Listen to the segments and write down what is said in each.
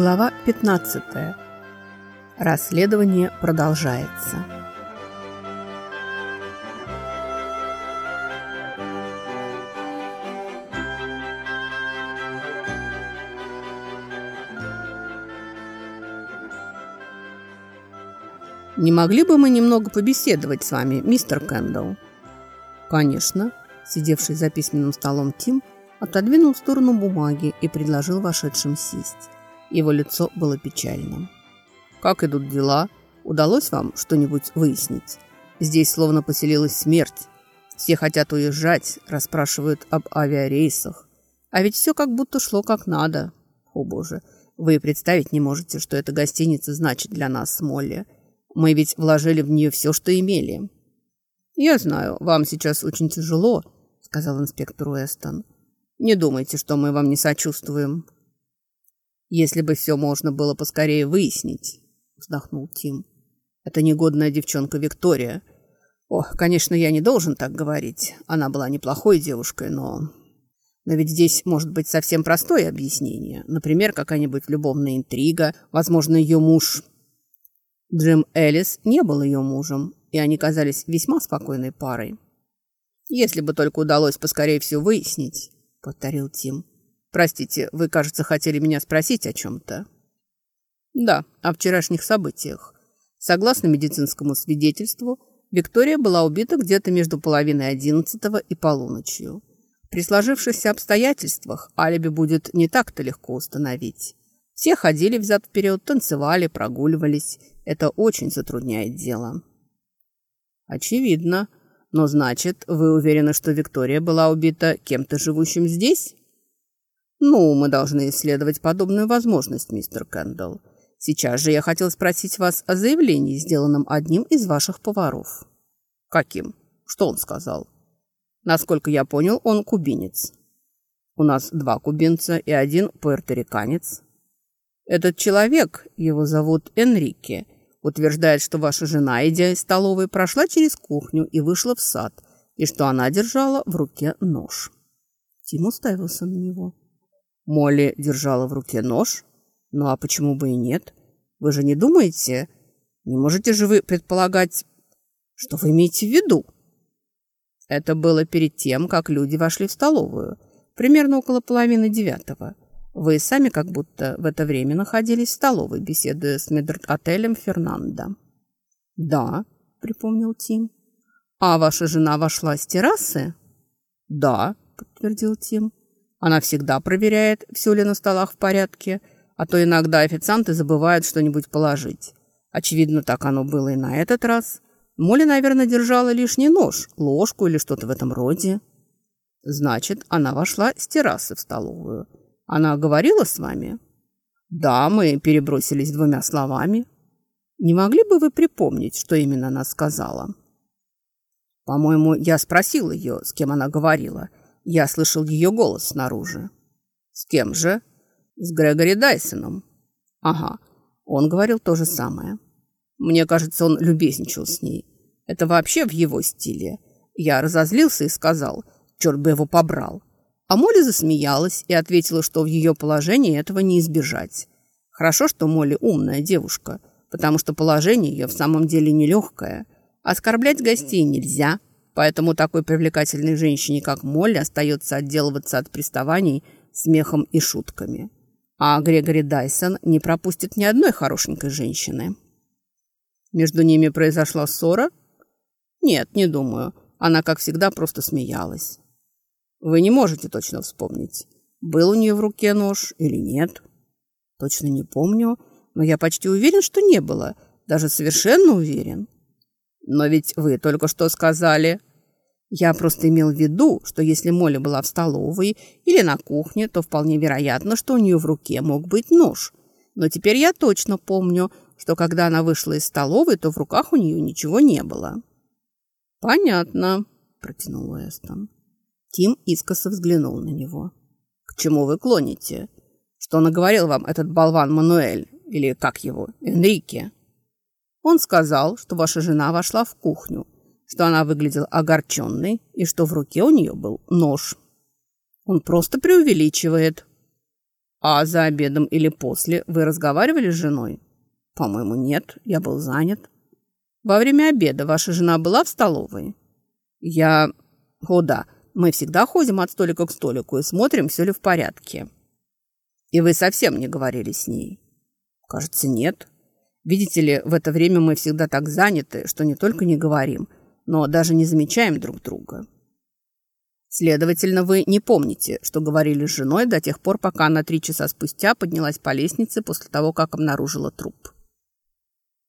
Глава 15. Расследование продолжается. «Не могли бы мы немного побеседовать с вами, мистер Кэндалл?» «Конечно», – сидевший за письменным столом Тим отодвинул в сторону бумаги и предложил вошедшим сесть. Его лицо было печальным. «Как идут дела? Удалось вам что-нибудь выяснить? Здесь словно поселилась смерть. Все хотят уезжать, расспрашивают об авиарейсах. А ведь все как будто шло как надо. О боже, вы представить не можете, что эта гостиница значит для нас с Молли. Мы ведь вложили в нее все, что имели». «Я знаю, вам сейчас очень тяжело», — сказал инспектор Уэстон. «Не думайте, что мы вам не сочувствуем. «Если бы все можно было поскорее выяснить», — вздохнул Тим. «Это негодная девчонка Виктория. О, конечно, я не должен так говорить. Она была неплохой девушкой, но... Но ведь здесь может быть совсем простое объяснение. Например, какая-нибудь любовная интрига. Возможно, ее муж... Джим Эллис не был ее мужем, и они казались весьма спокойной парой. «Если бы только удалось поскорее все выяснить», — повторил Тим. Простите, вы, кажется, хотели меня спросить о чем-то. Да, о вчерашних событиях. Согласно медицинскому свидетельству, Виктория была убита где-то между половиной одиннадцатого и полуночью. При сложившихся обстоятельствах алиби будет не так-то легко установить. Все ходили взад-вперед, танцевали, прогуливались. Это очень затрудняет дело. Очевидно. Но значит, вы уверены, что Виктория была убита кем-то живущим здесь? «Ну, мы должны исследовать подобную возможность, мистер Кэндалл. Сейчас же я хотел спросить вас о заявлении, сделанном одним из ваших поваров». «Каким? Что он сказал?» «Насколько я понял, он кубинец». «У нас два кубинца и один пуэрториканец». «Этот человек, его зовут Энрике, утверждает, что ваша жена, идя из столовой, прошла через кухню и вышла в сад, и что она держала в руке нож». Тим уставился на него. Молли держала в руке нож. Ну а почему бы и нет? Вы же не думаете? Не можете же вы предполагать, что вы имеете в виду? Это было перед тем, как люди вошли в столовую, примерно около половины девятого. Вы сами как будто в это время находились в столовой, беседуя с медотелем Фернандо. «Да», — припомнил Тим. «А ваша жена вошла с террасы?» «Да», — подтвердил Тим. Она всегда проверяет, все ли на столах в порядке, а то иногда официанты забывают что-нибудь положить. Очевидно, так оно было и на этот раз. Молли, наверное, держала лишний нож, ложку или что-то в этом роде. Значит, она вошла с террасы в столовую. Она говорила с вами? Да, мы перебросились двумя словами. Не могли бы вы припомнить, что именно она сказала? По-моему, я спросил ее, с кем она говорила – я слышал ее голос снаружи. С кем же? С Грегори Дайсоном. Ага, он говорил то же самое. Мне кажется, он любезничал с ней. Это вообще в его стиле. Я разозлился и сказал, черт бы его побрал. А Молли засмеялась и ответила, что в ее положении этого не избежать. Хорошо, что Молли умная девушка, потому что положение ее в самом деле нелегкое. Оскорблять гостей нельзя – Поэтому такой привлекательной женщине, как Молли, остается отделываться от приставаний смехом и шутками. А Грегори Дайсон не пропустит ни одной хорошенькой женщины. Между ними произошла ссора? Нет, не думаю. Она, как всегда, просто смеялась. Вы не можете точно вспомнить, был у нее в руке нож или нет. Точно не помню, но я почти уверен, что не было. Даже совершенно уверен. «Но ведь вы только что сказали...» «Я просто имел в виду, что если Молли была в столовой или на кухне, то вполне вероятно, что у нее в руке мог быть нож. Но теперь я точно помню, что когда она вышла из столовой, то в руках у нее ничего не было». «Понятно», — протянул Уэстон. Тим искоса взглянул на него. «К чему вы клоните? Что наговорил вам этот болван Мануэль? Или как его? Энрике?» Он сказал, что ваша жена вошла в кухню, что она выглядела огорченной и что в руке у нее был нож. Он просто преувеличивает. А за обедом или после вы разговаривали с женой? По-моему, нет, я был занят. Во время обеда ваша жена была в столовой? Я... О, да, мы всегда ходим от столика к столику и смотрим, все ли в порядке. И вы совсем не говорили с ней? Кажется, нет. Видите ли, в это время мы всегда так заняты, что не только не говорим, но даже не замечаем друг друга. Следовательно, вы не помните, что говорили с женой до тех пор, пока она три часа спустя поднялась по лестнице после того, как обнаружила труп.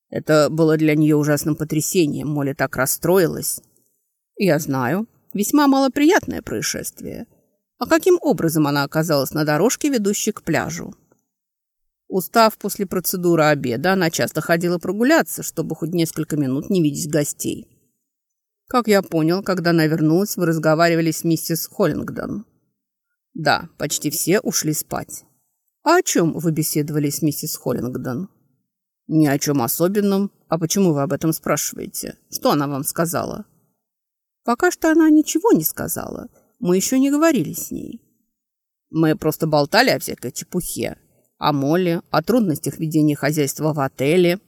Это было для нее ужасным потрясением. Молли так расстроилась. Я знаю. Весьма малоприятное происшествие. А каким образом она оказалась на дорожке, ведущей к пляжу? Устав после процедуры обеда, она часто ходила прогуляться, чтобы хоть несколько минут не видеть гостей. Как я понял, когда она вернулась, вы разговаривали с миссис Холлингдон. Да, почти все ушли спать. А о чем вы беседовали с миссис Холлингдон? Ни о чем особенном. А почему вы об этом спрашиваете? Что она вам сказала? Пока что она ничего не сказала. Мы еще не говорили с ней. Мы просто болтали о всякой чепухе. О Молле, о трудностях ведения хозяйства в отеле.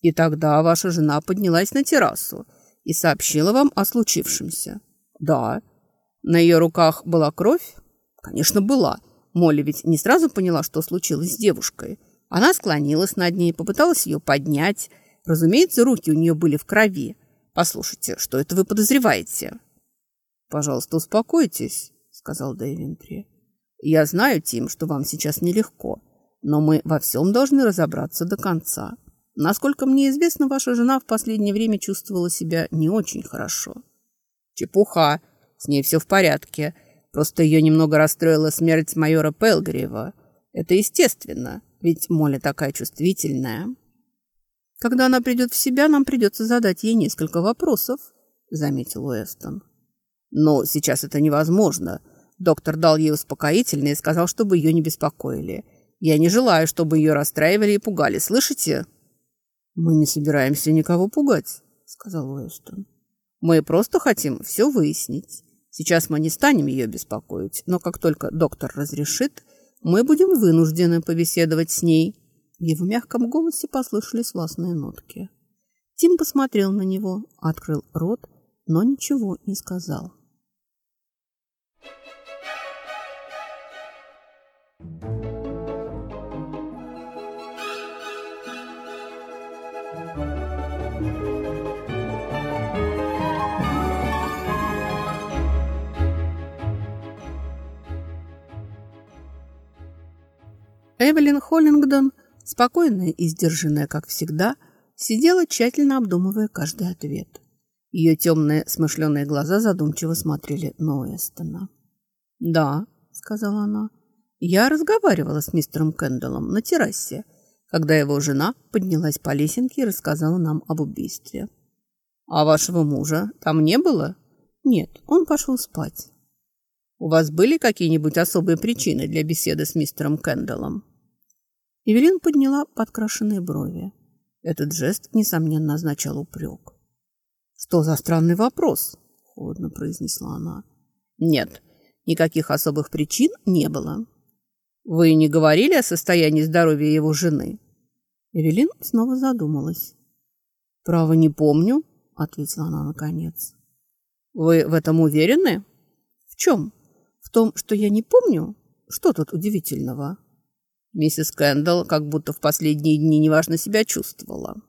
И тогда ваша жена поднялась на террасу и сообщила вам о случившемся. Да. На ее руках была кровь? Конечно, была. Молли ведь не сразу поняла, что случилось с девушкой. Она склонилась над ней, попыталась ее поднять. Разумеется, руки у нее были в крови. Послушайте, что это вы подозреваете? Пожалуйста, успокойтесь, сказал Дэйвентри. Я знаю, Тим, что вам сейчас нелегко, но мы во всем должны разобраться до конца. Насколько мне известно, ваша жена в последнее время чувствовала себя не очень хорошо. Чепуха. С ней все в порядке. Просто ее немного расстроила смерть майора Пелгриева. Это естественно, ведь Молли такая чувствительная. Когда она придет в себя, нам придется задать ей несколько вопросов, заметил Уэстон. Но сейчас это невозможно. Доктор дал ей успокоительное и сказал, чтобы ее не беспокоили. Я не желаю, чтобы ее расстраивали и пугали. Слышите? «Мы не собираемся никого пугать», — сказал Уэстон. «Мы просто хотим все выяснить. Сейчас мы не станем ее беспокоить, но как только доктор разрешит, мы будем вынуждены побеседовать с ней». В мягком голосе послышались властные нотки. Тим посмотрел на него, открыл рот, но ничего не сказал. Эвелин Холлингдон, спокойная и сдержанная, как всегда, сидела, тщательно обдумывая каждый ответ. Ее темные смышленые глаза задумчиво смотрели на Уэстона. «Да», — сказала она, — «я разговаривала с мистером Кэндаллом на террасе, когда его жена поднялась по лесенке и рассказала нам об убийстве». «А вашего мужа там не было?» «Нет, он пошел спать». У вас были какие-нибудь особые причины для беседы с мистером Кэндаллом?» Эвелин подняла подкрашенные брови. Этот жест, несомненно, означал упрек. «Что за странный вопрос?» — холодно произнесла она. «Нет, никаких особых причин не было. Вы не говорили о состоянии здоровья его жены?» Эвелин снова задумалась. «Право не помню», — ответила она наконец. «Вы в этом уверены?» «В чем?» В том, что я не помню? Что тут удивительного? Миссис Кэндалл как будто в последние дни неважно себя чувствовала.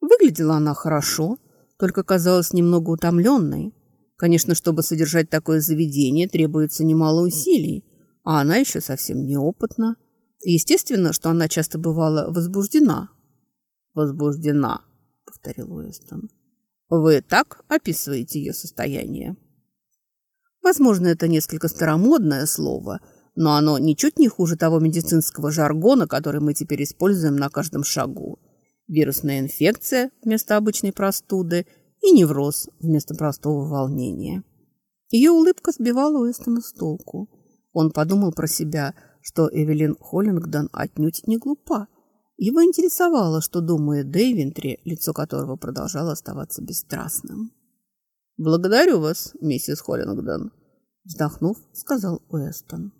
Выглядела она хорошо, только казалась немного утомленной. Конечно, чтобы содержать такое заведение, требуется немало усилий, а она еще совсем неопытна. Естественно, что она часто бывала возбуждена. «Возбуждена», — повторил Уэстон. «Вы так описываете ее состояние?» Возможно, это несколько старомодное слово, но оно ничуть не хуже того медицинского жаргона, который мы теперь используем на каждом шагу. Вирусная инфекция вместо обычной простуды и невроз вместо простого волнения. Ее улыбка сбивала Уэстона с толку. Он подумал про себя, что Эвелин Холлингдон отнюдь не глупа. Его интересовало, что думает Дэйвентри, лицо которого продолжало оставаться бесстрастным. «Благодарю вас, миссис Холлингдон», – вздохнув, сказал Уэстон.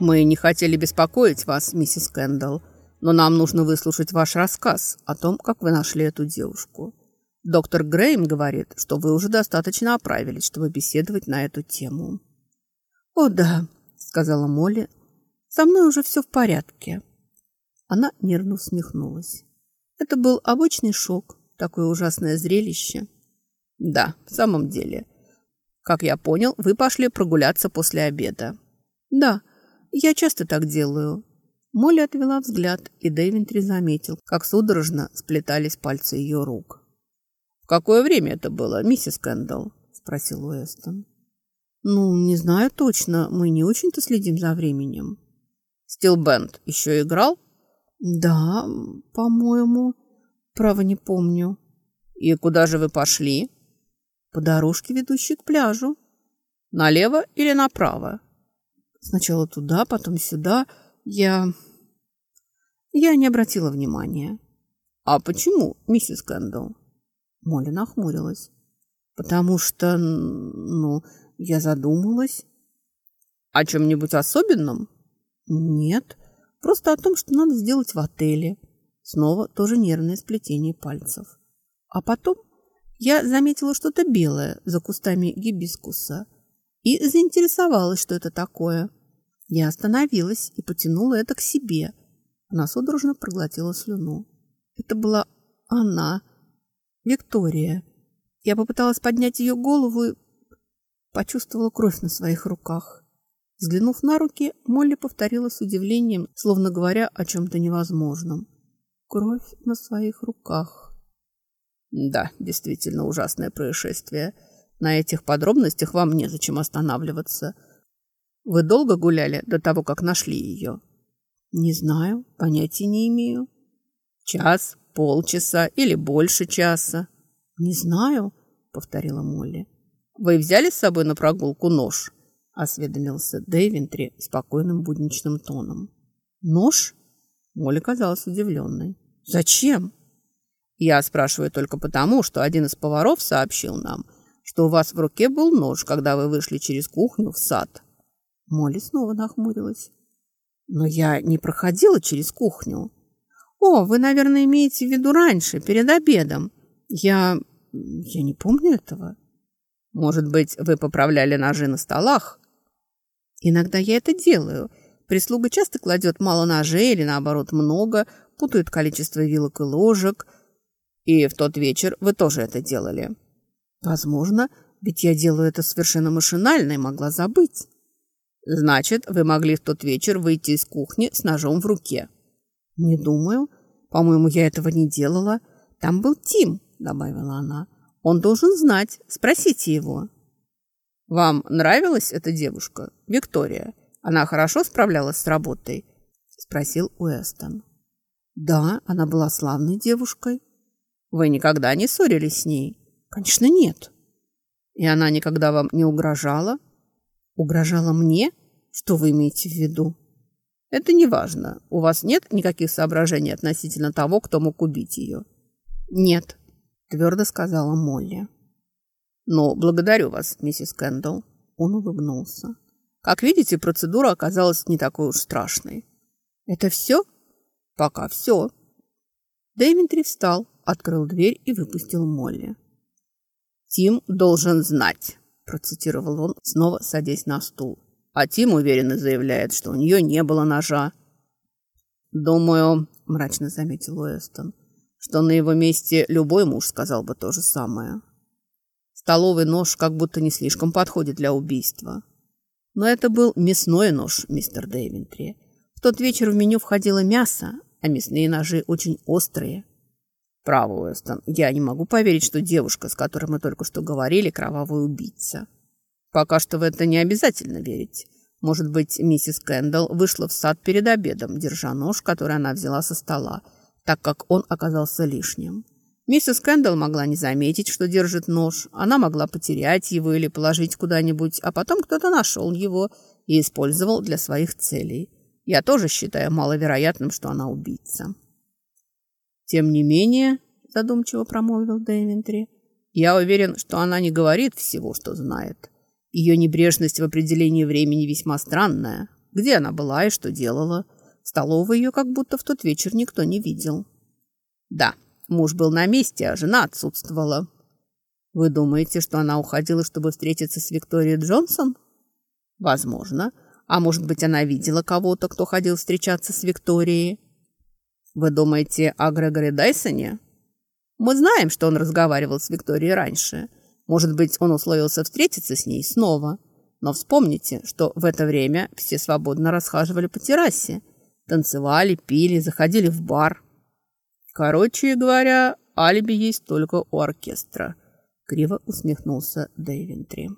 «Мы не хотели беспокоить вас, миссис Кэндалл», но нам нужно выслушать ваш рассказ о том, как вы нашли эту девушку. Доктор Грейм говорит, что вы уже достаточно оправились, чтобы беседовать на эту тему. «О, да», — сказала Молли, — «со мной уже все в порядке». Она нервно усмехнулась. Это был обычный шок, такое ужасное зрелище. «Да, в самом деле. Как я понял, вы пошли прогуляться после обеда». «Да, я часто так делаю. Молли отвела взгляд, и Дэйвентри заметил, как судорожно сплетались пальцы ее рук. «В какое время это было, миссис Кэндалл?» – спросил Уэстон. «Ну, не знаю точно. Мы не очень-то следим за временем». «Стилбенд еще играл?» «Да, по-моему. Право не помню». «И куда же вы пошли?» «По дорожке, ведущей к пляжу». «Налево или направо?» «Сначала туда, потом сюда». Я... Я не обратила внимания. «А почему, миссис Кэндалл?» Молли нахмурилась. «Потому что, ну, я задумалась». «О чем-нибудь особенном?» «Нет, просто о том, что надо сделать в отеле». Снова тоже нервное сплетение пальцев. А потом я заметила что-то белое за кустами гибискуса и заинтересовалась, что это такое. Я остановилась и потянула это к себе. Она судорожно проглотила слюну. Это была она, Виктория. Я попыталась поднять ее голову и почувствовала кровь на своих руках. Взглянув на руки, Молли повторила с удивлением, словно говоря о чем-то невозможном. Кровь на своих руках. Да, действительно ужасное происшествие. На этих подробностях вам незачем останавливаться. Вы долго гуляли до того, как нашли ее? Не знаю, понятия не имею. Час, полчаса или больше часа? Не знаю, повторила Молли. Вы взяли с собой на прогулку нож? Осведомился Дэйвентри спокойным будничным тоном. Нож? Молли казалась удивленной. Зачем? Я спрашиваю только потому, что один из поваров сообщил нам, что у вас в руке был нож, когда вы вышли через кухню в сад. Молли снова нахмурилась. «Но я не проходила через кухню». «О, вы, наверное, имеете в виду раньше, перед обедом. Я... я не помню этого». «Может быть, вы поправляли ножи на столах?» «Иногда я это делаю. Прислуга часто кладет мало ножей или, наоборот, много, путает количество вилок и ложек. И в тот вечер вы тоже это делали». «Возможно, ведь я делаю это совершенно машинально и могла забыть». Значит, вы могли в тот вечер выйти из кухни с ножом в руке. Не думаю. По-моему, я этого не делала. Там был Тим, добавила она. Он должен знать. Спросите его. Вам нравилась эта девушка, Виктория? Она хорошо справлялась с работой? Спросил Уэстон. Да, она была славной девушкой. Вы никогда не ссорились с ней? Конечно, нет. И она никогда вам не угрожала? Угрожала мне? Что вы имеете в виду? Это не важно. У вас нет никаких соображений относительно того, кто мог убить ее? Нет, твердо сказала Молли. Но благодарю вас, миссис Кэндалл. Он улыбнулся. Как видите, процедура оказалась не такой уж страшной. Это все? Пока все. Дэймитри встал, открыл дверь и выпустил Молли. «Тим должен знать», процитировал он, снова садясь на стул. А Тим уверенно заявляет, что у нее не было ножа. «Думаю», — мрачно заметил Уэстон, «что на его месте любой муж сказал бы то же самое. Столовый нож как будто не слишком подходит для убийства. Но это был мясной нож, мистер Дэйвентри. В тот вечер в меню входило мясо, а мясные ножи очень острые. Право, Уэстон, я не могу поверить, что девушка, с которой мы только что говорили, кровавая убийца. Пока что в это не обязательно верить. Может быть, миссис Кэндалл вышла в сад перед обедом, держа нож, который она взяла со стола, так как он оказался лишним. Миссис Кэндалл могла не заметить, что держит нож. Она могла потерять его или положить куда-нибудь, а потом кто-то нашел его и использовал для своих целей. Я тоже считаю маловероятным, что она убийца. Тем не менее, задумчиво промолвил Дэйвентри, я уверен, что она не говорит всего, что знает. Ее небрежность в определении времени весьма странная. Где она была и что делала? В столовой ее как будто в тот вечер никто не видел. Да, муж был на месте, а жена отсутствовала. Вы думаете, что она уходила, чтобы встретиться с Викторией Джонсон? Возможно. А может быть, она видела кого-то, кто ходил встречаться с Викторией? Вы думаете о Грегоре Дайсоне? Мы знаем, что он разговаривал с Викторией раньше. Может быть, он условился встретиться с ней снова. Но вспомните, что в это время все свободно расхаживали по террасе. Танцевали, пили, заходили в бар. Короче говоря, алиби есть только у оркестра. Криво усмехнулся Дэйвентри.